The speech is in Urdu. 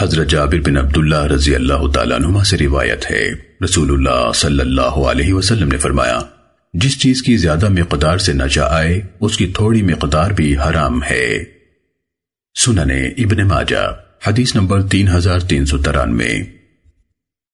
حضرت جابر بن عبداللہ رضی اللہ تعالیٰ عنہ سے روایت ہے۔ رسول اللہ صلی اللہ علیہ وسلم نے فرمایا، جس چیز کی زیادہ مقدار سے نشا آئے، اس کی تھوڑی مقدار بھی حرام ہے۔ سننے ابن ماجہ، حدیث نمبر تین ہزار تین سو ترانوے۔